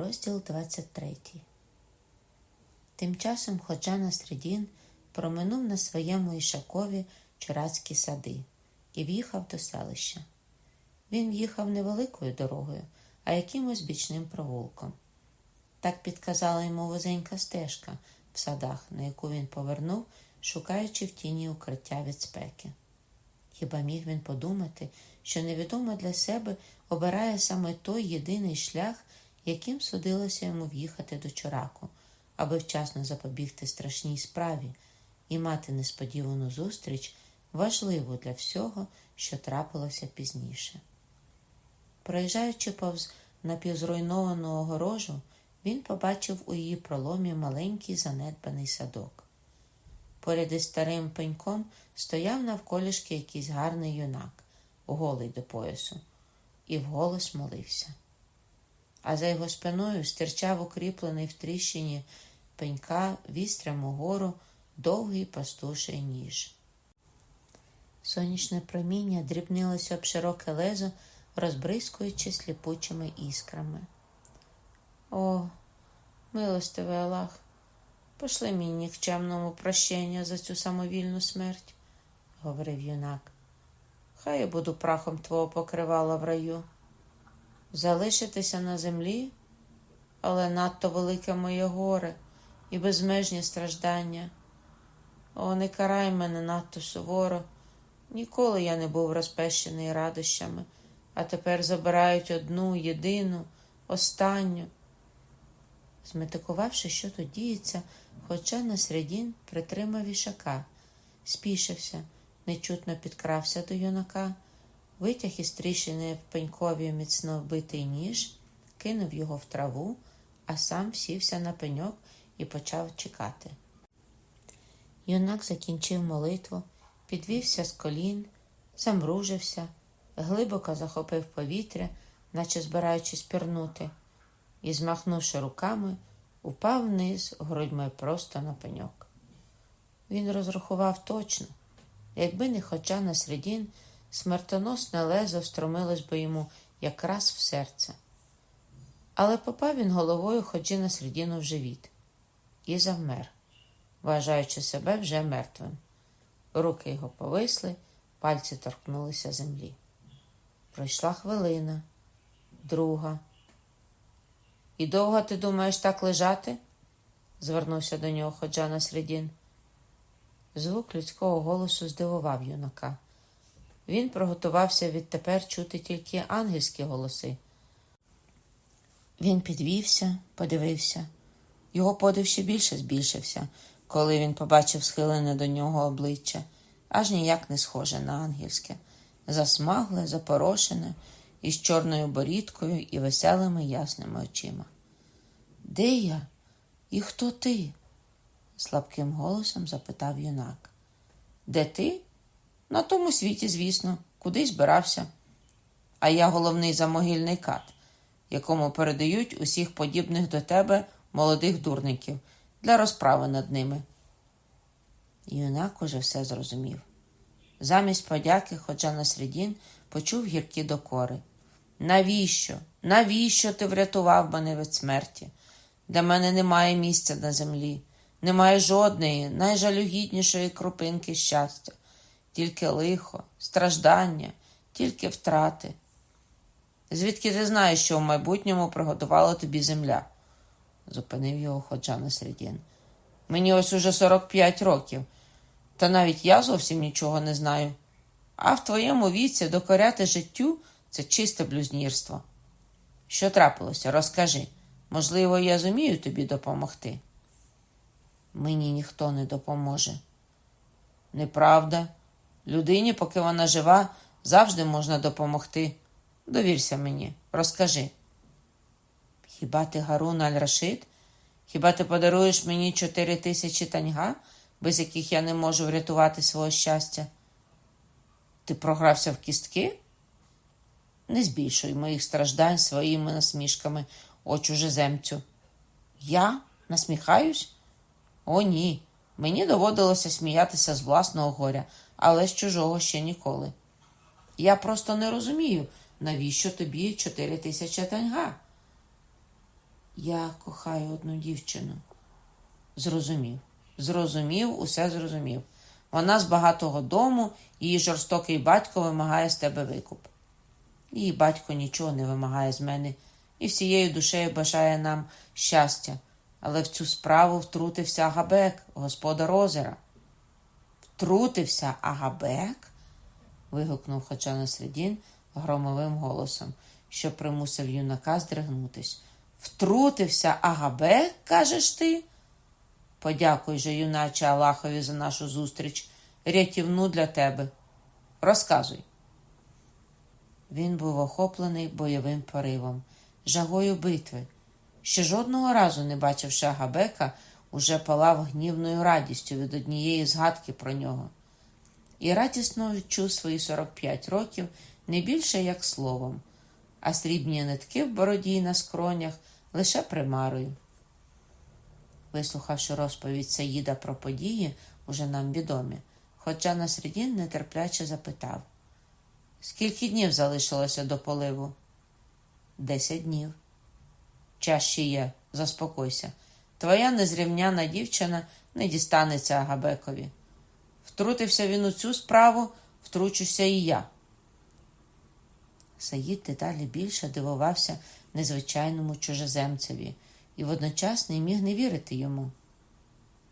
Розділ 23 Тим часом Ходжа Насредін проминув на своєму Ішакові чурацькі сади і в'їхав до селища. Він в'їхав не великою дорогою, а якимось бічним провулком. Так підказала йому вузенька стежка в садах, на яку він повернув, шукаючи в тіні укриття від спеки. Хіба міг він подумати, що невідомо для себе обирає саме той єдиний шлях, яким судилося йому в'їхати до Чораку, аби вчасно запобігти страшній справі і мати несподівану зустріч, важливу для всього, що трапилося пізніше. Проїжджаючи повз напівзруйновану огорожу, він побачив у її проломі маленький занедбаний садок. Поряд із старим пеньком стояв навколішки якийсь гарний юнак, голий до поясу, і вголос молився. А за його спиною стирчав укріплений в тріщині пенька вістрям угору довгий пастуший ніж. Сонячне проміння дрібнилося об широке лезо, розбризкуючи сліпучими іскрами. О, милостивий Аллах, пошли мені нікчемному прощення за цю самовільну смерть, говорив юнак. Хай я буду прахом твого покривала в раю. Залишитися на землі, але надто велике моє горе і безмежні страждання. О, не карай мене надто суворо. Ніколи я не був розпещений радощами, а тепер забирають одну, єдину, останню. Зметикувавши, що тут діється, хоча на середін притримав ішака, спішився, нечутно підкрався до юнака, витяг із тріщини в пенькові міцно вбитий ніж, кинув його в траву, а сам сівся на пеньок і почав чекати. Юнак закінчив молитву, підвівся з колін, замружився, глибоко захопив повітря, наче збираючись пірнути, і, змахнувши руками, упав вниз грудьми просто на пеньок. Він розрахував точно, якби не хоча на середін, смертоносне лезо встромилось би йому якраз в серце. Але попав він головою ходжі на середину в живіт і завмер, вважаючи себе вже мертвим. Руки його повисли, пальці торкнулися землі. Пройшла хвилина, друга. І довго ти думаєш так лежати? звернувся до нього ходжа на середін. Звук людського голосу здивував юнака. Він приготувався відтепер чути тільки ангельські голоси. Він підвівся, подивився. Його подив ще більше збільшився, коли він побачив схилене до нього обличчя, аж ніяк не схоже на ангельське, засмагле, запорошене, із чорною борідкою і веселими ясними очима. Де я? І хто ти? слабким голосом запитав юнак. Де ти? На тому світі, звісно, куди збирався. А я головний замогильний кат, якому передають усіх подібних до тебе молодих дурників для розправи над ними. Юнак уже все зрозумів. Замість подяки, хоча на середін, почув гіркі докори. Навіщо? Навіщо ти врятував мене від смерті? Для мене немає місця на землі, немає жодної, найжалюгіднішої крупинки щастя, тільки лихо, страждання, тільки втрати. Звідки ти знаєш, що в майбутньому приготувала тобі земля? зупинив його ходжа на середін. Мені ось уже 45 років, та навіть я зовсім нічого не знаю. А в твоєму віці докоряти життю це чисте блюзнірство. Що трапилося, розкажи. Можливо, я зумію тобі допомогти. Мені ніхто не допоможе. Неправда. Людині, поки вона жива, завжди можна допомогти. Довірся мені, розкажи. Хіба ти Гарун Аль-Рашид? Хіба ти подаруєш мені чотири тисячі таньга, без яких я не можу врятувати свого щастя? Ти програвся в кістки? Не збільшуй моїх страждань своїми насмішками, о чужеземцю. Я насміхаюсь? О, ні. Мені доводилося сміятися з власного горя, але з чужого ще ніколи. Я просто не розумію, навіщо тобі чотири тисячі таньга. Я кохаю одну дівчину. Зрозумів. Зрозумів, усе зрозумів. Вона з багатого дому, її жорстокий батько вимагає з тебе викуп. Її батько нічого не вимагає з мене і всією душею бажає нам щастя, але в цю справу втрутився Агабек, господар озера. Втрутився Агабек? вигукнув Хоча Середін громовим голосом, що примусив юнака здригнутись. Втрутився Агабек, кажеш ти? Подякуй же, юначе Аллахові, за нашу зустріч, рятівну для тебе. Розказуй. Він був охоплений бойовим поривом, жагою битви. Ще жодного разу, не бачивши Агабека, уже палав гнівною радістю від однієї згадки про нього. І радісно відчув свої 45 років не більше як словом, а срібні нитки в бороді на скронях лише примарою. Вислухавши розповідь Саїда про події, уже нам відомі, хоча Насредін нетерпляче запитав Скільки днів залишилося до поливу? Десять днів. Час ще є, заспокойся. Твоя незрівняна дівчина не дістанеться Агабекові. Втрутився він у цю справу, втручуся і я. Саїд дедалі більше дивувався незвичайному чужеземцеві і водночас не міг не вірити йому.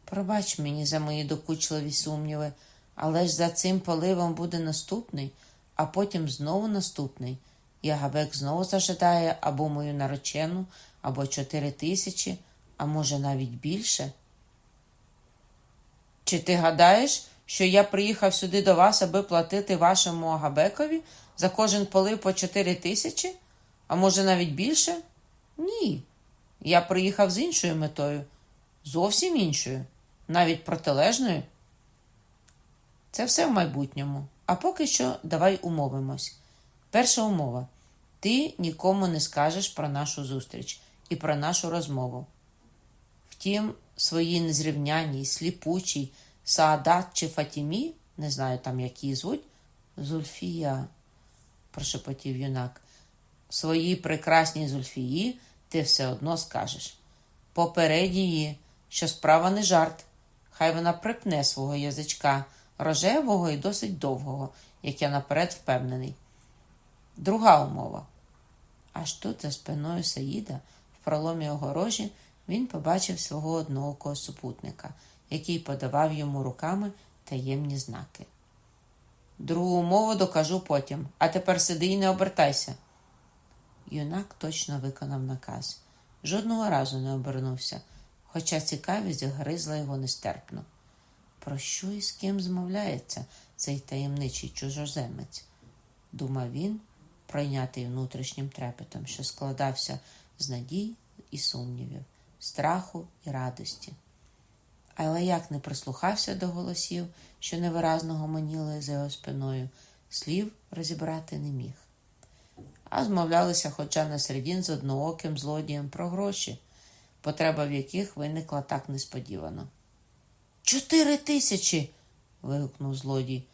Пробач мені за мої докучливі сумніви, але ж за цим поливом буде наступний, а потім знову наступний, і Агабек знову зажидає або мою наречену, або чотири тисячі, а може навіть більше. Чи ти гадаєш, що я приїхав сюди до вас, аби платити вашому Агабекові за кожен полив по чотири тисячі, а може навіть більше? Ні. Я приїхав з іншою метою, зовсім іншою, навіть протилежною. Це все в майбутньому. А поки що давай умовимось. Перша умова: ти нікому не скажеш про нашу зустріч і про нашу розмову. Втім, своїй незрівняній, сліпучій, Саадат чи Фатімі, не знаю там, як її звуть, Зульфія, прошепотів юнак, своїй прекрасній Зульфії ти все одно скажеш. Попередь її, що справа не жарт. Хай вона припне свого язичка рожевого і досить довгого, як я наперед впевнений. Друга умова. Аж тут, за спиною Саїда, в проломі огорожі, він побачив свого одноокого супутника, який подавав йому руками таємні знаки. Другу умову докажу потім, а тепер сиди і не обертайся. Юнак точно виконав наказ. Жодного разу не обернувся, хоча цікавість гризла його нестерпно. Про що і з ким змовляється цей таємничий чужоземець? думав він, пройнятий внутрішнім трепетом, що складався з надій і сумнівів, страху і радості. Але як не прислухався до голосів, що невиразно гомоніли за його спиною, слів розібрати не міг. А змовлялися хоча на середін з однооким злодієм про гроші, потреба в яких виникла так несподівано. Чотири тисячі. вигукнув злодій.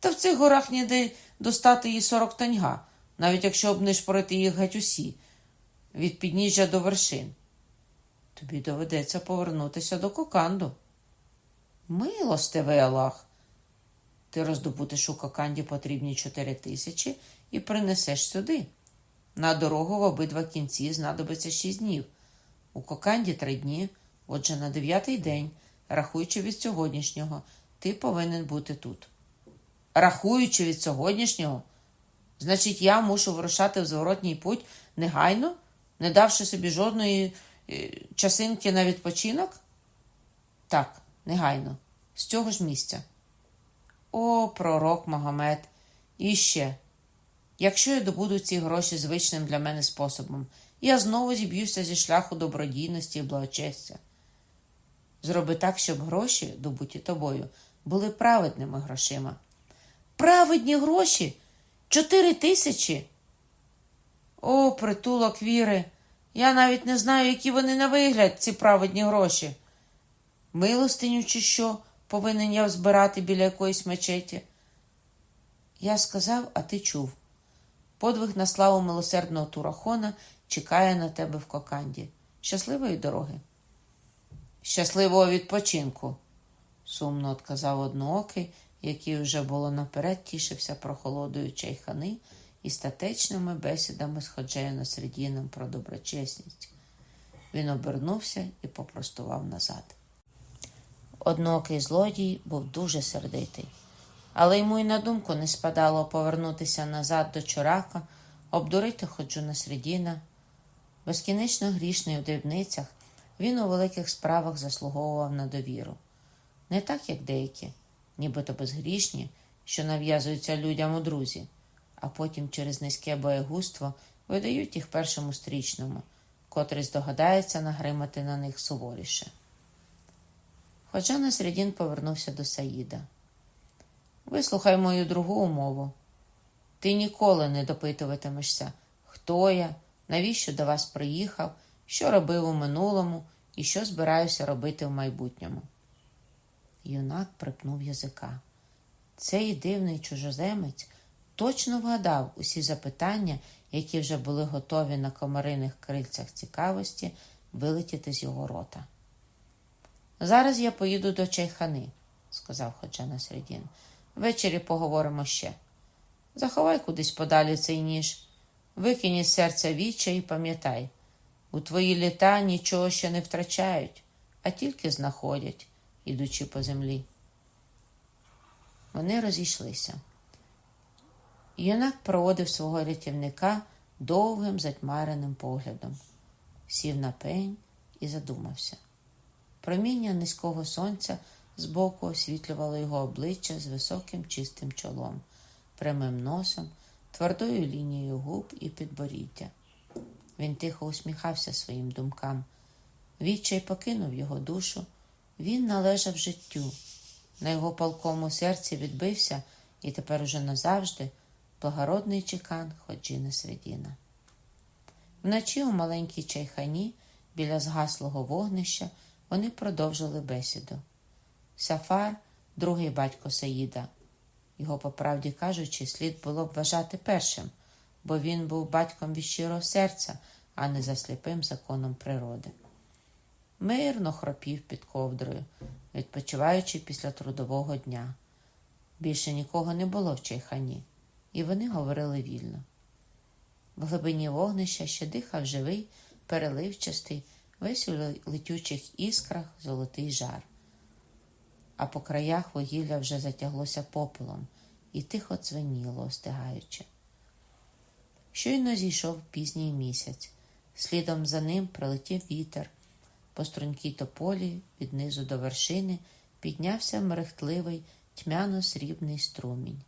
Та в цих горах ніде достати їй сорок таньга, навіть якщо б не шпорити їх геть усі, від підніжжя до вершин. Тобі доведеться повернутися до коканду. Милостивий Аллах. Ти роздобутиш у коканді потрібні чотири тисячі і принесеш сюди. На дорогу в обидва кінці знадобиться шість днів. У коканді три дні, отже, на дев'ятий день, рахуючи від сьогоднішнього, ти повинен бути тут. Рахуючи від сьогоднішнього, значить, я мушу вирушати в зворотній путь негайно, не давши собі жодної часинки на відпочинок? Так, негайно, з цього ж місця. О, пророк Магомед, і ще. Якщо я добуду ці гроші звичним для мене способом, я знову зіб'юся зі шляху добродійності і благочестя. Зроби так, щоб гроші, добуті тобою, були праведними грошима. Праведні гроші? Чотири тисячі. О, притулок віри. Я навіть не знаю, які вони на вигляд, ці праведні гроші. Милостиню, чи що повинен я збирати біля якоїсь мечеті? Я сказав, а ти чув. Подвиг на славу милосердного турахона чекає на тебе в коканді. Щасливої дороги. Щасливого відпочинку, сумно отказав одноокий, який вже було наперед тішився прохолодою чайхани і статечними бесідами з Ходжею Насредіном про доброчесність. Він обернувся і попростував назад. Одноокий злодій був дуже сердитий, але йому й на думку не спадало повернутися назад до чурака, обдурити ходжу Насредіна. Безкінечно грішний у дрібницях, він у великих справах заслуговував на довіру. Не так, як деякі, нібито безгрішні, що нав'язуються людям у друзі, а потім через низьке боєгуство видають їх першому стрічному, котрий здогадається нагримати на них суворіше. Хоча Насредін повернувся до Саїда. Вислухай мою другу умову. Ти ніколи не допитуватимешся, хто я, навіщо до вас приїхав, що робив у минулому і що збираюся робити в майбутньому. Юнак припнув язика. Цей дивний чужоземець точно вгадав усі запитання, які вже були готові на комариних крильцях цікавості вилетіти з його рота. Зараз я поїду до чайхани, сказав Ходжа Насредін. Ввечері поговоримо ще. Заховай кудись подалі цей ніж, викинь із серця віча і пам'ятай, у твої літа нічого ще не втрачають, а тільки знаходять, ідучи по землі. Вони розійшлися. Юнак проводив свого рятівника довгим затьмареним поглядом, сів на пень і задумався. Проміння низького сонця збоку освітлювало його обличчя з високим чистим чолом, прямим носом, твердою лінією губ і підборіддя. Він тихо усміхався своїм думкам. Відчай покинув його душу, він належав життю. На його палкому серці відбився і тепер уже назавжди благородний чекан Ходжіна Средіна. Вночі у маленькій чайхані біля згаслого вогнища вони продовжили бесіду. Сафар, другий батько Саїда. Його, по правді кажучи, слід було б вважати першим, бо він був батьком від щирого серця, а не за сліпим законом природи. Мирно хропів під ковдрою, відпочиваючи після трудового дня. Більше нікого не було в чайхані, і вони говорили вільно. В глибині вогнища ще дихав живий, переливчастий, весь у летючих іскрах золотий жар. А по краях вугілля вже затяглося попелом і тихо цвеніло, остигаючи. Щойно зійшов пізній місяць, слідом за ним прилетів вітер. По стрункій тополі від низу до вершини піднявся мерехтливий тьмяно-срібний струмінь.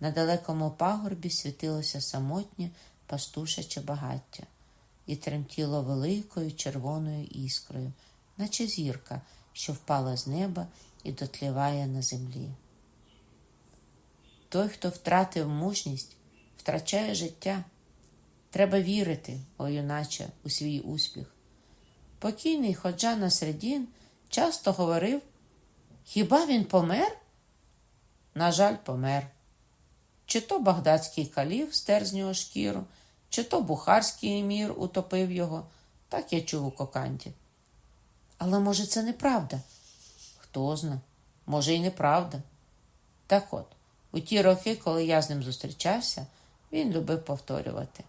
На далекому пагорбі світилося самотнє пастушаче багаття і тремтіло великою червоною іскрою, наче зірка, що впала з неба і дотліває на землі. Той, хто втратив мужність, втрачає життя. Треба вірити, о юначе, у свій успіх. Покійний ходжа Насредін часто говорив, хіба він помер? На жаль, помер. Чи то багдадський калів стер з нього шкіру, чи то бухарський емір утопив його, так я чув у коканті. Але, може, це неправда? Хто зна, може, і неправда. Так от, у ті роки, коли я з ним зустрічався, він любив повторювати.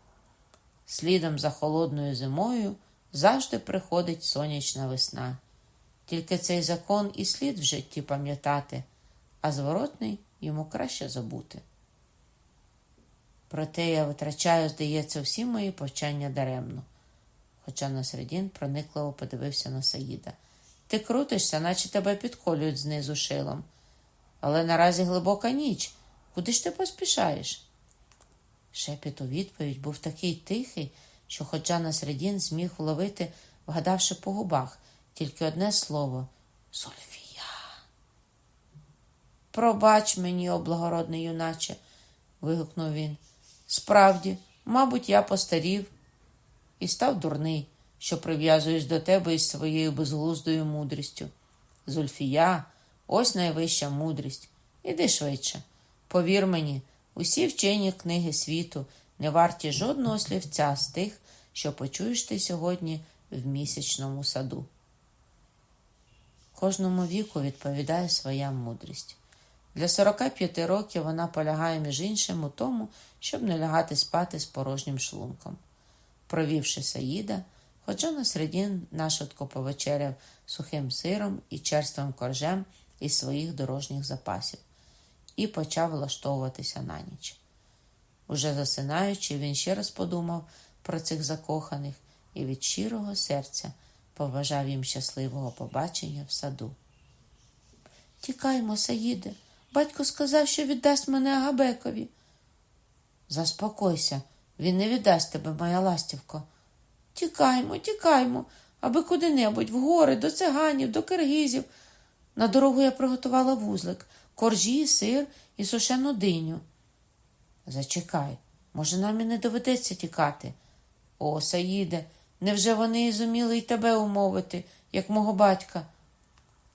Слідом за холодною зимою завжди приходить сонячна весна. Тільки цей закон і слід в житті пам'ятати, а зворотний йому краще забути. Проте я витрачаю, здається, всі мої повчання даремно. Хоча Насредін проникливо подивився на Саїда. Ти крутишся, наче тебе підколюють знизу шилом. Але наразі глибока ніч. Куди ж ти поспішаєш? Шепіт у відповідь був такий тихий, що ходжа Насредін зміг вловити, вгадавши по губах, тільки одне слово Сольфія. Пробач мені, о благородний юначе, вигукнув він. Справді, мабуть, я постарів і став дурний, що прив'язуюсь до тебе із своєю безглуздою мудрістю. Зульфія, ось найвища мудрість. Іди швидше. Повір мені, усі вчені книги світу не варті жодного слівця з тих, що почуєш ти сьогодні в місячному саду. Кожному віку відповідає своя мудрість. Для 45 років вона полягає між іншим у тому, щоб не лягати спати з порожнім шлунком. Провівши Саїда, Ходжа на середін нашатко повечеряв сухим сиром і черствим коржем із своїх дорожніх запасів і почав влаштовуватися на ніч. Уже засинаючи, він ще раз подумав про цих закоханих і від щирого серця побажав їм щасливого побачення в саду. Тікаймо, Саїде, батько сказав, що віддасть мене Агабекові. Заспокойся, він не віддасть тебе, моя ластівко. Тікаймо, тікаймо, аби куди-небудь, в гори, до циганів, до киргизів. На дорогу я приготувала вузлик, коржі, сир і сушену диню. Зачекай, може, нам і не доведеться тікати. О, Саїде, невже вони зуміли й тебе умовити, як мого батька?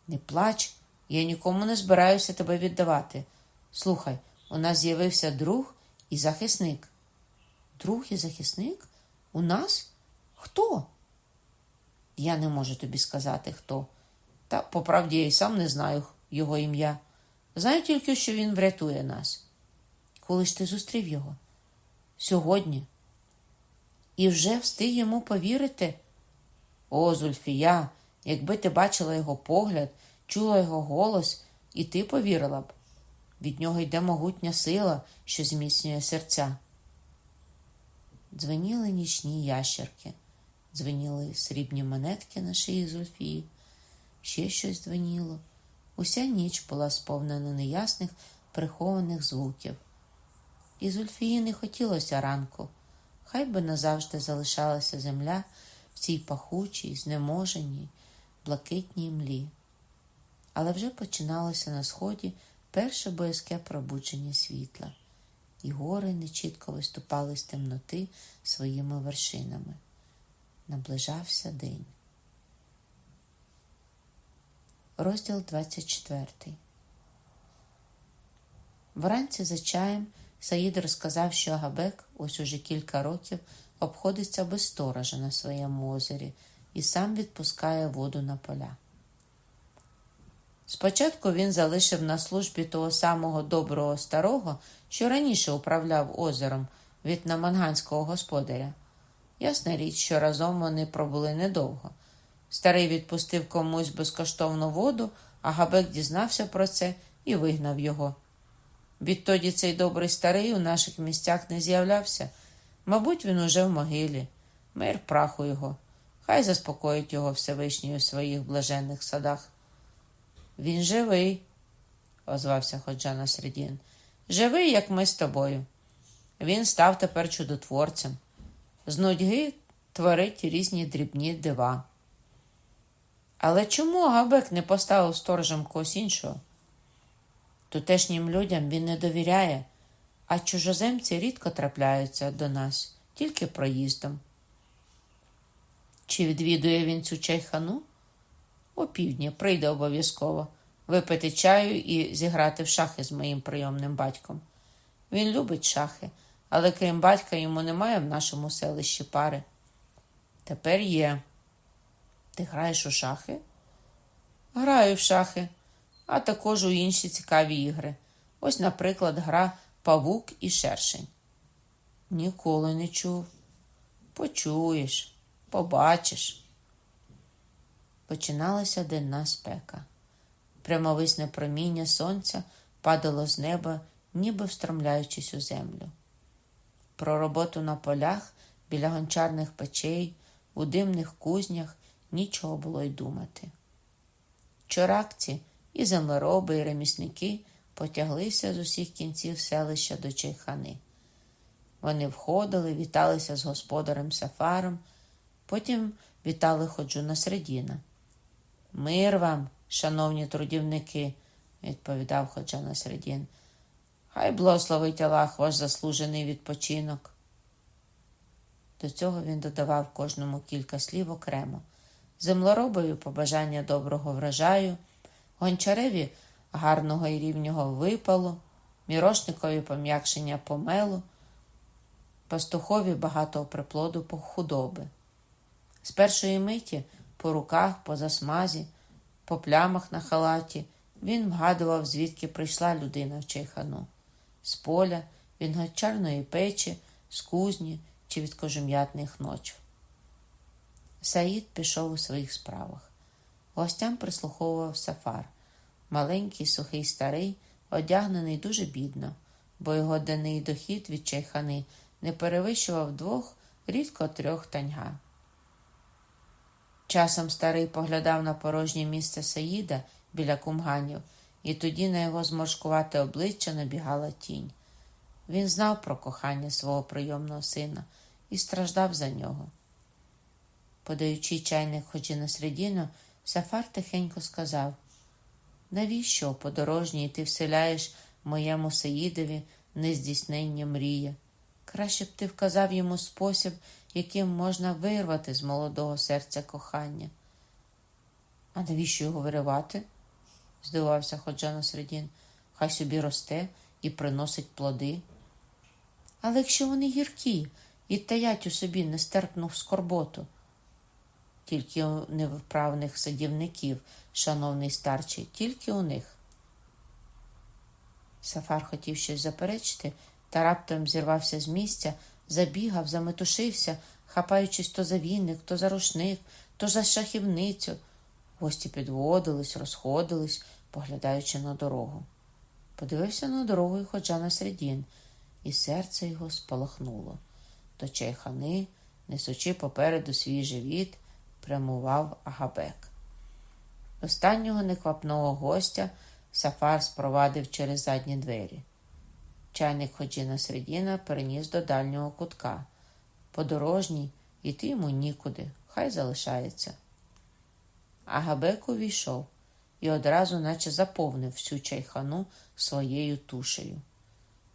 Не плач, я нікому не збираюся тебе віддавати. Слухай, у нас з'явився друг і захисник. Друг і захисник? У нас? Хто? Я не можу тобі сказати, хто. Та, по правді, я й сам не знаю його ім'я. Знаю тільки, що він врятує нас. Коли ж ти зустрів його? Сьогодні. І вже встиг йому повірити? О, Зульфія, якби ти бачила його погляд, чула його голос, і ти повірила б. Від нього йде могутня сила, що зміцнює серця. Дзвеніли нічні ящерки, дзвеніли срібні монетки на шиї Зульфії, ще щось дзвеніло. Уся ніч була сповнена неясних, прихованих звуків. І Зульфії не хотілося ранку, хай би назавжди залишалася земля в цій пахучій, знеможеній, блакитній млі. Але вже починалося на сході перше боязке пробудження світла, і гори нечітко виступали з темноти своїми вершинами. Наближався день. Розділ 24 Вранці за чаєм Саїд розказав, що Агабек ось уже кілька років обходиться без сторожа на своєму озері і сам відпускає воду на поля. Спочатку він залишив на службі того самого доброго старого, що раніше управляв озером від наманганського господаря. Ясна річ, що разом вони пробули недовго. Старий відпустив комусь безкоштовну воду, а Габек дізнався про це і вигнав його. Відтоді цей добрий старий у наших місцях не з'являвся. Мабуть, він уже в могилі. Мир праху його. Хай заспокоїть його Всевишній у своїх блаженних садах. Він живий, озвався Ходжа на середін. Живий, як ми з тобою. Він став тепер чудотворцем. З нудьги творить різні дрібні дива. Але чому Габек не поставив сторожем когось іншого? Тутешнім людям він не довіряє, а чужоземці рідко трапляються до нас, тільки проїздом. Чи відвідує він цю чайхану? О півдні прийде обов'язково випити чаю і зіграти в шахи з моїм прийомним батьком. Він любить шахи, але крім батька, йому немає в нашому селищі пари. Тепер є. Ти граєш у шахи? Граю в шахи, а також у інші цікаві ігри. Ось, наприклад, гра Павук і шершень. Ніколи не чув. Почуєш, побачиш. Починалася денна спека. Прямовисне проміння сонця падало з неба, ніби встромляючись у землю. Про роботу на полях біля гончарних печей, у димних кузнях нічого було й думати. Чоракці і землероби, і ремісники потяглися з усіх кінців селища до Чайхани. Вони входили, віталися з господарем Сафаром, потім вітали ходжу на середіна. Мир вам, шановні трудівники, відповідав ходжа на середін. Хай благословить Аллах ваш заслужений відпочинок. До цього він додавав кожному кілька слів окремо землеробові побажання доброго врожаю, гончареві гарного і рівнього випалу, мірошникові пом'якшення помелу, пастухові багатого приплоду худоби. З першої миті по руках, по засмазі, по плямах на халаті він вгадував, звідки прийшла людина в чайхану. З поля, від гончарної печі, з кузні чи від кожум'ятних ночів. Саїд пішов у своїх справах. Гостям прислуховував сафар, маленький, сухий старий, одягнений дуже бідно, бо його денний дохід від чайхани не перевищував двох, рідко трьох таньга. Часом старий поглядав на порожнє місце Саїда біля кумганів, і тоді на його зморшкувате обличчя набігала тінь. Він знав про кохання свого прийомного сина і страждав за нього. Подаючи чайник ходжі на середину, Сафар тихенько сказав навіщо, подорожній, ти вселяєш моєму Саїдові нездійснення мрія? Краще б ти вказав йому спосіб, яким можна вирвати з молодого серця кохання. А навіщо його виривати? здивувався Ходжа Насредін. Хай собі росте і приносить плоди. Але якщо вони гіркі і таять у собі нестерпну скорботу, тільки у невправних садівників, шановний старчий, тільки у них. Сафар хотів щось заперечити, та раптом зірвався з місця, забігав, заметушився, хапаючись то за вінник, то за рушник, то за шахівницю. Гості підводились, розходились, поглядаючи на дорогу. Подивився на дорогу і ходжа на середін, і серце його спалахнуло. До чайхани, несучи попереду свій живіт, прямував Агабек. Останнього неквапного гостя Сафар спровадив через задні двері. Чайник Ходжіна Середіна переніс до дальнього кутка. Подорожній, іти йому нікуди, хай залишається. Агабек увійшов і одразу, наче заповнив всю чайхану своєю тушею.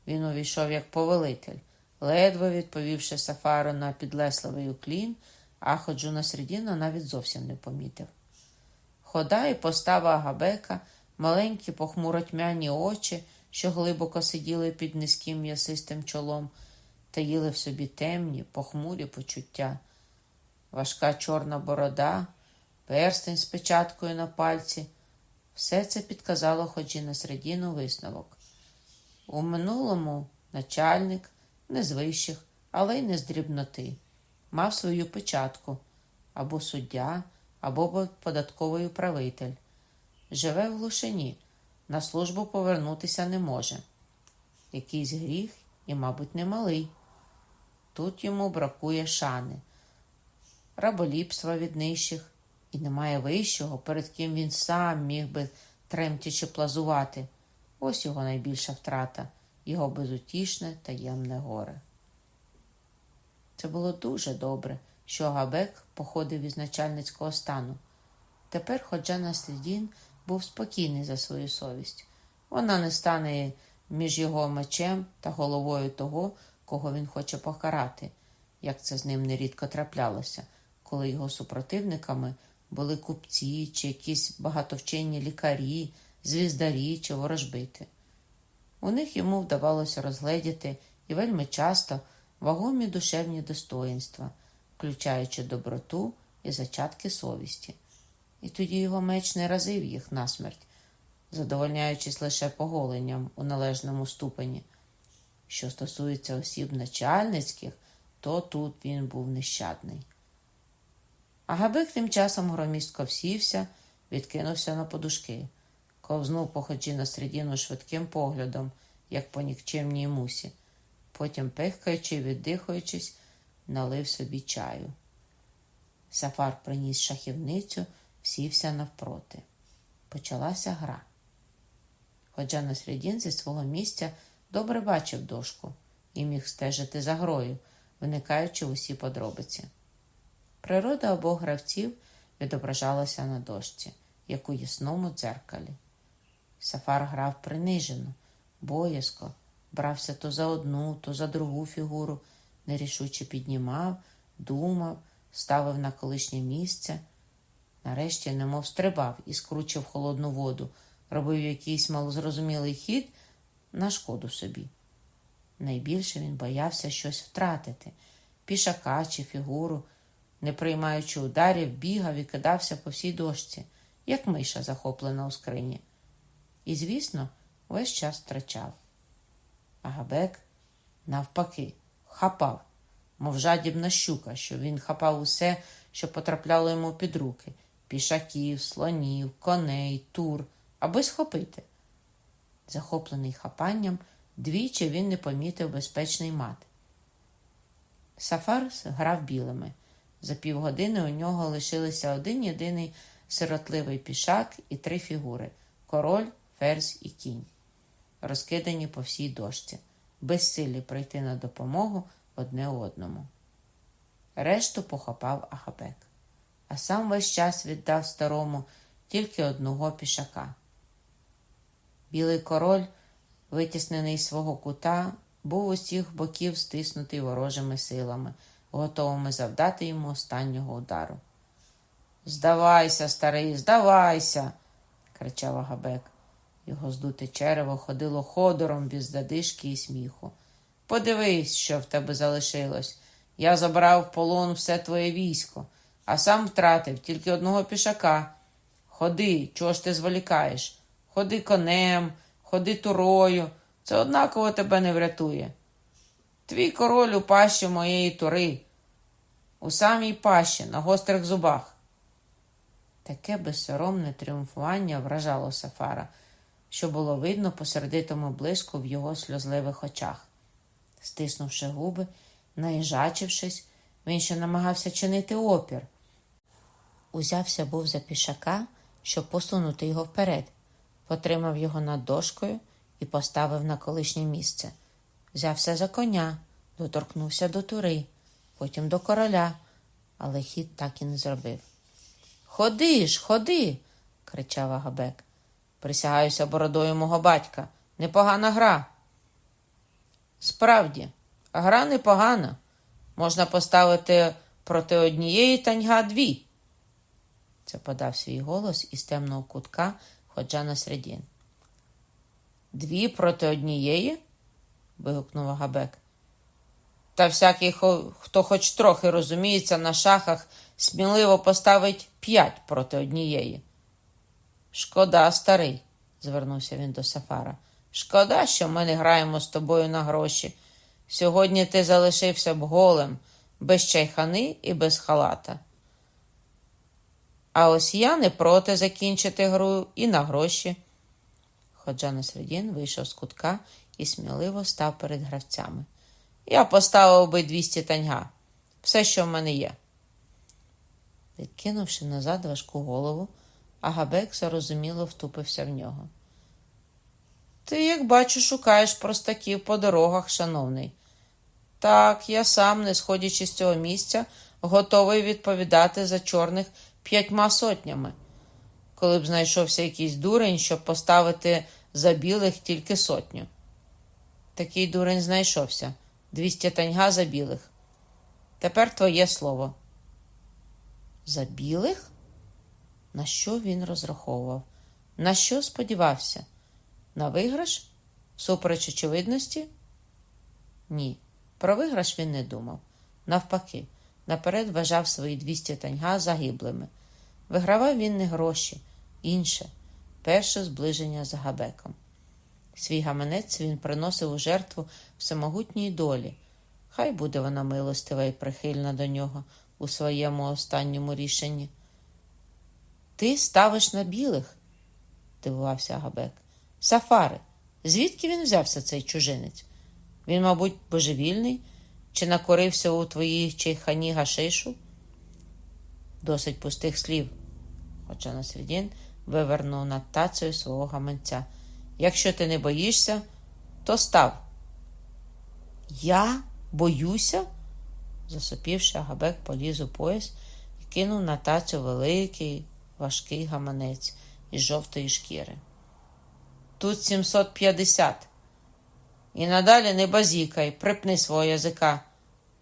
Він увійшов як повелитель, ледве відповівши Сафару на підлесливий уклін, а ходжу на середину навіть зовсім не помітив. Хода і постава Агабека, маленькі похмуротьмяні очі, що глибоко сиділи під низьким м'ясистим чолом, таїли в собі темні, похмурі почуття, важка чорна борода, перстень з печаткою на пальці. Все це підказало ходжі на середину висновок. У минулому начальник не з вищих, але й не з дрібноти мав свою печатку або суддя, або податковий управитель. Живе в глушині, на службу повернутися не може. Якийсь гріх і, мабуть, немалий. Тут йому бракує шани, раболіпства від нижчих, і немає вищого, перед ким він сам міг би тремтячи плазувати. Ось його найбільша втрата, його безутішне таємне горе. Це було дуже добре, що Габек походив із начальницького стану. Тепер ходжа Наслідін був спокійний за свою совість. Вона не стане між його мечем та головою того, кого він хоче покарати, як це з ним нерідко траплялося, коли його супротивниками були купці чи якісь багатовчені лікарі, звіздарі чи ворожбити. У них йому вдавалося розгледіти і вельми часто вагомі душевні достоїнства, включаючи доброту і зачатки совісті. І тоді його меч не разив їх насмерть, задовольняючись лише поголенням у належному ступені. Що стосується осіб начальницьких, то тут він був нещадний. А Габик тим часом громістко всівся, відкинувся на подушки, ковзнув по ходжі на середину швидким поглядом, як по нікчемній мусі. Потім, пихкаючи віддихаючись, налив собі чаю. Сафар приніс шахівницю, сівся навпроти. Почалася гра. Ходжа на середін зі свого місця добре бачив дошку і міг стежити за грою, виникаючи в усі подробиці. Природа обох гравців відображалася на дошці, як у ясному дзеркалі. Сафар грав принижено, боязко брався то за одну, то за другу фігуру, нерішуче піднімав, думав, ставив на колишнє місце. Нарешті немов стрибав і скручив холодну воду, робив якийсь малозрозумілий хід на шкоду собі. Найбільше він боявся щось втратити пішака чи фігуру, не приймаючи ударів, бігав і кидався по всій дошці, як миша захоплена у скрині. І, звісно, весь час втрачав. А Габек, навпаки, хапав, мов жадібна щука, що він хапав усе, що потрапляло йому під руки пішаків, слонів, коней, тур, аби схопити. Захоплений хапанням, двічі він не помітив безпечний мат. Сафарс грав білими. За півгодини у нього лишилися один єдиний сиротливий пішак і три фігури король, ферзь і кінь, розкидані по всій дошці, безсилі прийти на допомогу одне одному. Решту похопав Ахапек, а сам весь час віддав старому тільки одного пішака. Білий король, витіснений з свого кута, був усіх боків стиснутий ворожими силами, готовими завдати йому останнього удару. Здавайся, старий, здавайся, кричав Агабек. Його здуте черево ходило ходором від задишки і сміху. Подивись, що в тебе залишилось. Я забрав в полон все твоє військо, а сам втратив тільки одного пішака. Ходи, чого ж ти зволікаєш? Ходи конем, ходи турою. Це однаково тебе не врятує. Твій король у пащі моєї тури, у самій пащі, на гострих зубах. Таке безсоромне тріумфування вражало Сафара, що було видно по сердитому блиску в його сльозливих очах. Стиснувши губи, наїжачившись, він ще намагався чинити опір. Узявся був за пішака, щоб посунути його вперед, потримав його над дошкою і поставив на колишнє місце. Взявся за коня, доторкнувся до тури, потім до короля, але хід так і не зробив. Ходи ж, ходи, кричав Агабек. Присягаюся бородою мого батька. Непогана гра. Справді, гра непогана. Можна поставити проти однієї таньга дві. Це подав свій голос із темного кутка Ходжана Средін. Дві проти однієї? вигукнув Агабек. Та всякий, хто хоч трохи розуміється на шахах, сміливо поставить п'ять проти однієї. Шкода, старий, звернувся він до Сафара. Шкода, що ми не граємо з тобою на гроші. Сьогодні ти залишився б голим, без чайхани і без халата. А ось я не проти закінчити гру і на гроші. Ходжа Насредін вийшов з кутка і сміливо став перед гравцями. Я поставив би 200 таньга. Все, що в мене є. Відкинувши назад важку голову, Агабек зарозуміло втупився в нього. Ти, як бачу, шукаєш простаків по дорогах, шановний. Так, я сам, не сходячи з цього місця, готовий відповідати за чорних п'ятьма сотнями, коли б знайшовся якийсь дурень, щоб поставити за білих тільки сотню. Такий дурень знайшовся двісті таньга за білих. Тепер твоє слово. За білих? На що він розраховував? На що сподівався? На виграш? Супереч очевидності? Ні. Про виграш він не думав. Навпаки, наперед вважав свої 200 таньга загиблими. Вигравав він не гроші, інше, перше зближення з Габеком. Свій гаманець він приносив у жертву всемогутній долі. Хай буде вона милостива і прихильна до нього у своєму останньому рішенні. Ти ставиш на білих, дивувався Габек. Сафари, звідки він взявся цей чужинець? Він, мабуть, божевільний чи накорився у твоїй чайхані гашишу? Досить пустих слів, хоча Насредін вивернув над тацею свого гаманця. Якщо ти не боїшся, то став. Я боюся? засопівши, Агабек поліз у пояс і кинув на тацю великий важкий гаманець із жовтої шкіри. Тут 750. І надалі не базікай, припни свого язика.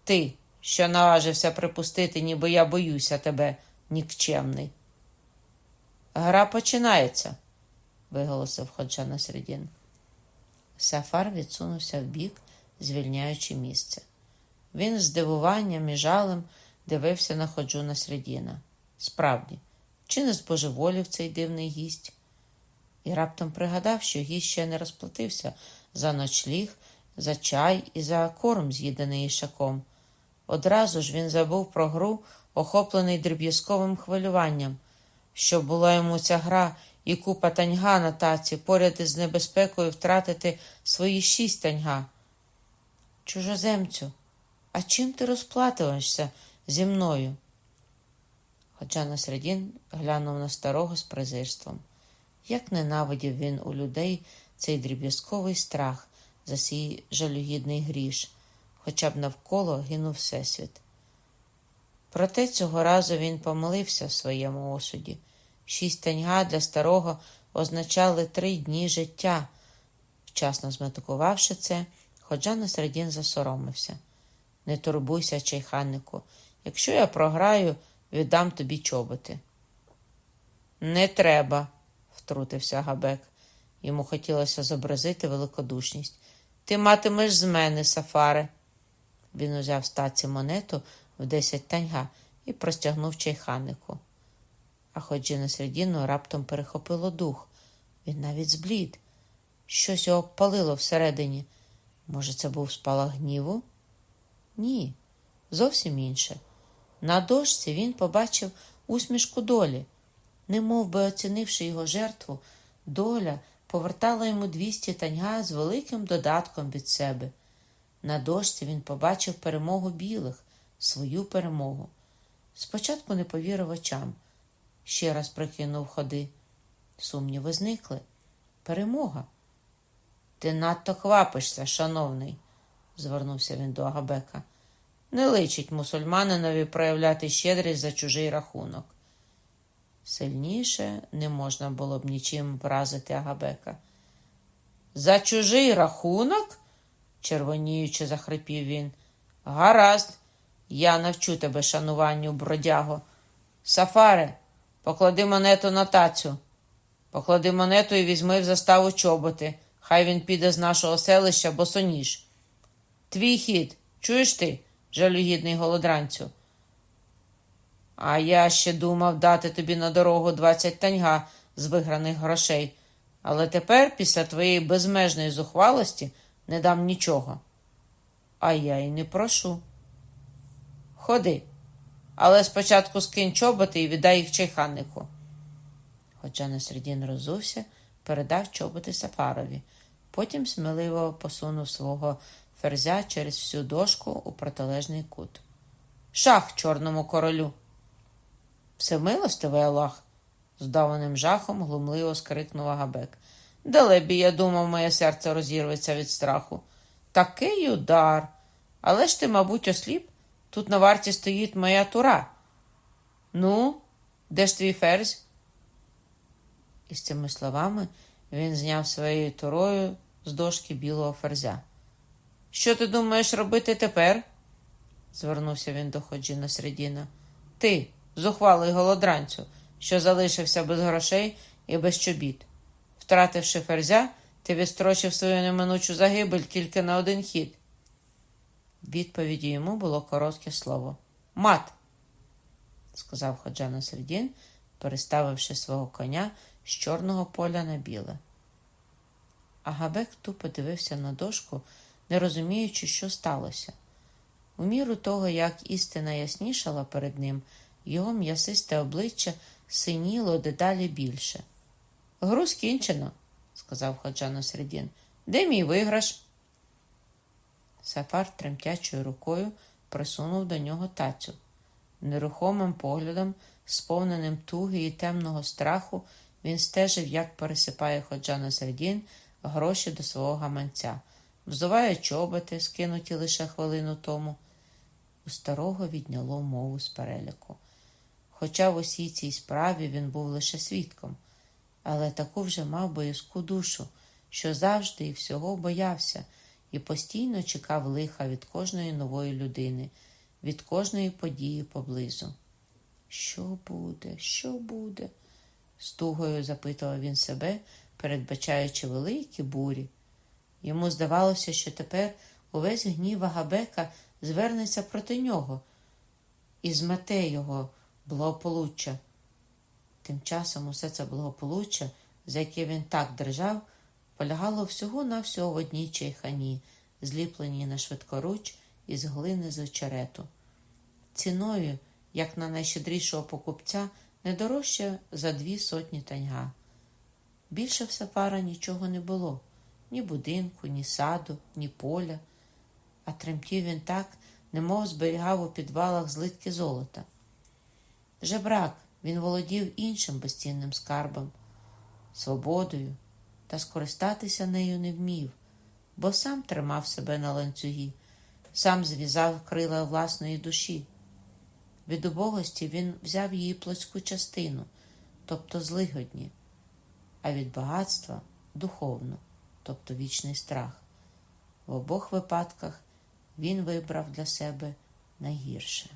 Ти, що наважився припустити, ніби я боюся тебе, нікчемний. Гра починається, виголосив Ходжа Насредін. Сафар відсунувся вбік, звільняючи місце. Він з здивуванням і жалем дивився на ходжуна Средіна. Справді, чи не збожеволів цей дивний гість? І раптом пригадав, що гість ще не розплатився за ночліг, за чай і за корм, з'їдений ішаком. Одразу ж він забув про гру, охоплений дріб'язковим хвилюванням, що була йому ця гра і купа таньга на таці поряд із небезпекою втратити свої шість таньга. Чужоземцю, а чим ти розплативаєшся зі мною? Хоча Насредін глянув на старого з презирством. Як ненавидів він у людей цей дріб'язковий страх за свій жалюгідний гріш, хоча б навколо гинув всесвіт. Проте цього разу він помилився в своєму осуді. Шість таньга для старого означали три дні життя. Вчасно зметикувавши це, Ходжа Насредін засоромився. Не турбуйся, чайханнику. Якщо я програю, віддам тобі чоботи. Не треба, втрутився Габек. Йому хотілося зобразити великодушність. Ти матимеш з мене, Сафаре. Він узяв з монету в десять таньга і простягнув чайханнику. А ходжі на середину раптом перехопило дух. Він навіть зблід. Щось його палило всередині. Може, це був спалах гніву? Ні, зовсім інше. На дошці він побачив усмішку долі. Немов би оцінивши його жертву, доля повертала йому двісті таньга з великим додатком від себе. На дошці він побачив перемогу білих, свою перемогу. Спочатку не повірив очам, ще раз прикинув ходи. Сумніви зникли. Перемога. Ти надто квапишся, шановний, звернувся він до Агабека. Не личить мусульманинові проявляти щедрість за чужий рахунок. Сильніше не можна було б нічим вразити Агабека. За чужий рахунок? Червоніючи, захрипів він. Гаразд, я навчу тебе шануванню, бродяго. Сафаре, поклади монету на тацю. Поклади монету і візьми в заставу чоботи. Хай він піде з нашого селища босоніж. Твій хід, чуєш ти, жалюгідний голодранцю? А я ще думав дати тобі на дорогу двадцять таньга з виграних грошей, але тепер, після твоєї безмежної зухвалості, не дам нічого. А я й не прошу. Ходи, але спочатку скинь чоботи і віддай їх чайханнику. Хоча Насредін розувся, передав чоботи Сафарові, потім сміливо посунув свого ферзя через всю дошку у протилежний кут. Шах чорному королю. Всемилостивий Аллах, здаваним жахом глумливо скрикнув Агабек. Далебі, я думав, моє серце розірветься від страху. Такий удар. Але ж ти, мабуть, осліп. Тут на варті стоїть моя тура. Ну, де ж твій ферзь? І з цими словами він зняв своєю турою з дошки білого ферзя. Що ти думаєш робити тепер? звернувся він до Ходжіна Средіна. Ти, зухвалий голодранцю, що залишився без грошей і без чобіт. Втративши ферзя, ти відстрочив свою неминучу загибель тільки на один хід. Відповіді йому було коротке слово Мат, сказав Ходжана Сердін, переставивши свого коня з чорного поля на біле. Агабек тупо дивився на дошку, не розуміючи, що сталося. У міру того, як істина яснішала перед ним, його м'ясисте обличчя синіло дедалі більше. Гру скінчено, сказав Ходжана Середін. Де мій виграш? Сафар тремтячою рукою присунув до нього тацю. Нерухомим поглядом, сповненим туги і темного страху, він стежив, як пересипає Ходжана Середін гроші до свого гаманця, взуває чоботи, скинуті лише хвилину тому. У старого відняло мову з переляку. Хоча в усій цій справі він був лише свідком, але таку вже мав боязку душу, що завжди і всього боявся і постійно чекав лиха від кожної нової людини, від кожної події поблизу. Що буде, що буде? з тугою запитував він себе, передбачаючи великі бурі. Йому здавалося, що тепер увесь гнів Агабека звернеться проти нього, і змете його благополуччя. Тим часом усе це благополуччя, за яке він так держав, полягало всього на всього в одній чайхані, зліпленій на швидкоруч із глини з очерету. Ціною, як на найщедрішого покупця, не дорожче за дві сотні таньга. Більше в сафара нічого не було ні будинку, ні саду, ні поля, а тремтів він так, немов зберігав у підвалах злитки золота. Жебрак, він володів іншим безцінним скарбом, свободою, та скористатися нею не вмів, бо сам тримав себе на ланцюгі, сам зв'язав крила власної душі. Від убогості він взяв її плотську частину, тобто злигодні, а від багатства духовну, тобто вічний страх. В обох випадках він вибрав для себе найгірше.